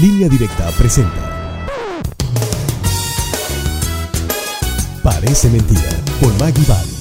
Línea Directa presenta Parece Mentira por Maggie Val.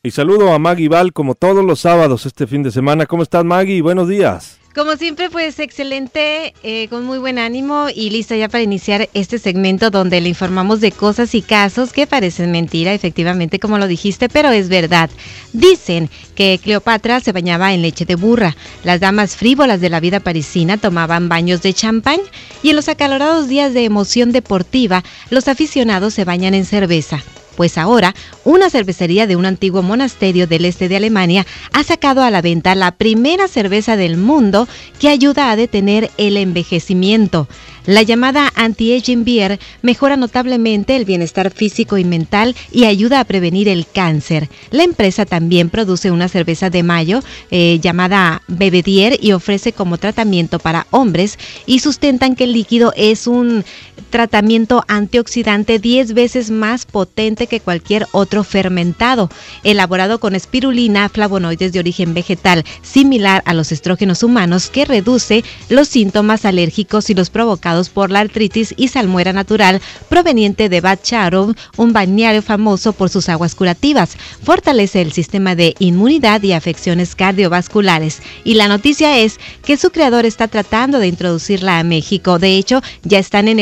Y saludo a Maggie Val como todos los sábados este fin de semana. ¿Cómo estás Maggie? Buenos días. Como siempre, pues excelente, eh, con muy buen ánimo y lista ya para iniciar este segmento donde le informamos de cosas y casos que parecen mentira, efectivamente, como lo dijiste, pero es verdad. Dicen que Cleopatra se bañaba en leche de burra, las damas frívolas de la vida parisina tomaban baños de champán y en los acalorados días de emoción deportiva, los aficionados se bañan en cerveza pues ahora una cervecería de un antiguo monasterio del este de Alemania ha sacado a la venta la primera cerveza del mundo que ayuda a detener el envejecimiento. La llamada anti-aging beer mejora notablemente el bienestar físico y mental y ayuda a prevenir el cáncer. La empresa también produce una cerveza de mayo eh, llamada Bebedier y ofrece como tratamiento para hombres y sustentan que el líquido es un tratamiento antioxidante 10 veces más potente que cualquier otro fermentado, elaborado con espirulina, flavonoides de origen vegetal, similar a los estrógenos humanos que reduce los síntomas alérgicos y los provocados por la artritis y salmuera natural proveniente de Bad Charon, un balneario famoso por sus aguas curativas. Fortalece el sistema de inmunidad y afecciones cardiovasculares. Y la noticia es que su creador está tratando de introducirla a México. De hecho, ya están en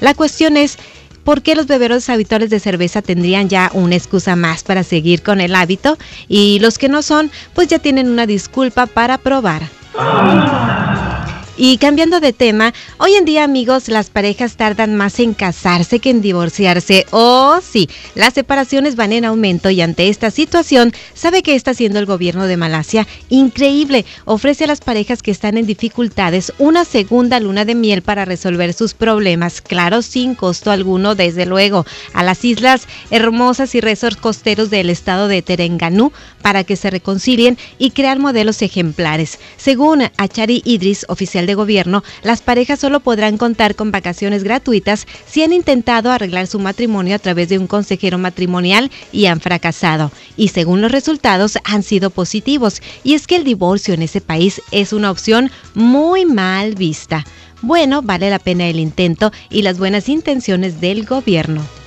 La cuestión es... ¿Por qué los beberos habituales de cerveza tendrían ya una excusa más para seguir con el hábito? Y los que no son, pues ya tienen una disculpa para probar. Y cambiando de tema, hoy en día amigos, las parejas tardan más en casarse que en divorciarse. Oh, sí, las separaciones van en aumento y ante esta situación, ¿sabe qué está haciendo el gobierno de Malasia? Increíble, ofrece a las parejas que están en dificultades una segunda luna de miel para resolver sus problemas, claro, sin costo alguno, desde luego, a las islas hermosas y resorts costeros del estado de Terengganu para que se reconcilien y crear modelos ejemplares. Según Achari Idris, oficial de gobierno, las parejas solo podrán contar con vacaciones gratuitas si han intentado arreglar su matrimonio a través de un consejero matrimonial y han fracasado. Y según los resultados han sido positivos. Y es que el divorcio en ese país es una opción muy mal vista. Bueno, vale la pena el intento y las buenas intenciones del gobierno.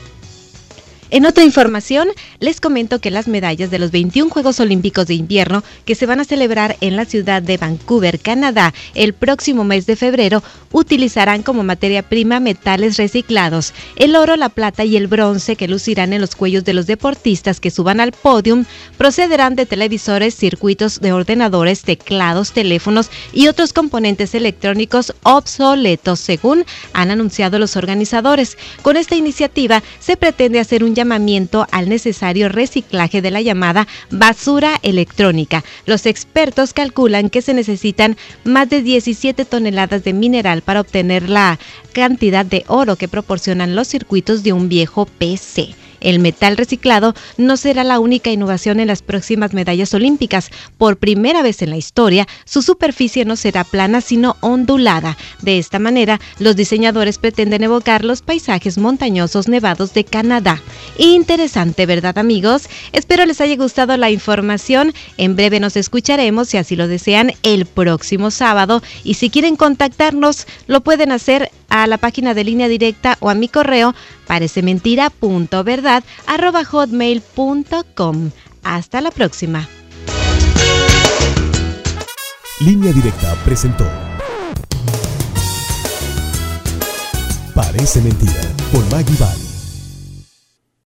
En otra información, les comento que las medallas de los 21 Juegos Olímpicos de Invierno que se van a celebrar en la ciudad de Vancouver, Canadá, el próximo mes de febrero, utilizarán como materia prima metales reciclados. El oro, la plata y el bronce que lucirán en los cuellos de los deportistas que suban al podium procederán de televisores, circuitos de ordenadores, teclados, teléfonos y otros componentes electrónicos obsoletos, según han anunciado los organizadores. Con esta iniciativa se pretende hacer un llamamiento al necesario reciclaje de la llamada basura electrónica. Los expertos calculan que se necesitan más de 17 toneladas de mineral para obtener la cantidad de oro que proporcionan los circuitos de un viejo PC. El metal reciclado no será la única innovación en las próximas medallas olímpicas. Por primera vez en la historia, su superficie no será plana sino ondulada. De esta manera, los diseñadores pretenden evocar los paisajes montañosos nevados de Canadá. Interesante, ¿verdad amigos? Espero les haya gustado la información. En breve nos escucharemos, si así lo desean, el próximo sábado. Y si quieren contactarnos, lo pueden hacer a la página de línea directa o a mi correo parecementira.verdad@hotmail.com. Hasta la próxima. Línea Directa presentó Parece Mentira por Maggie Val.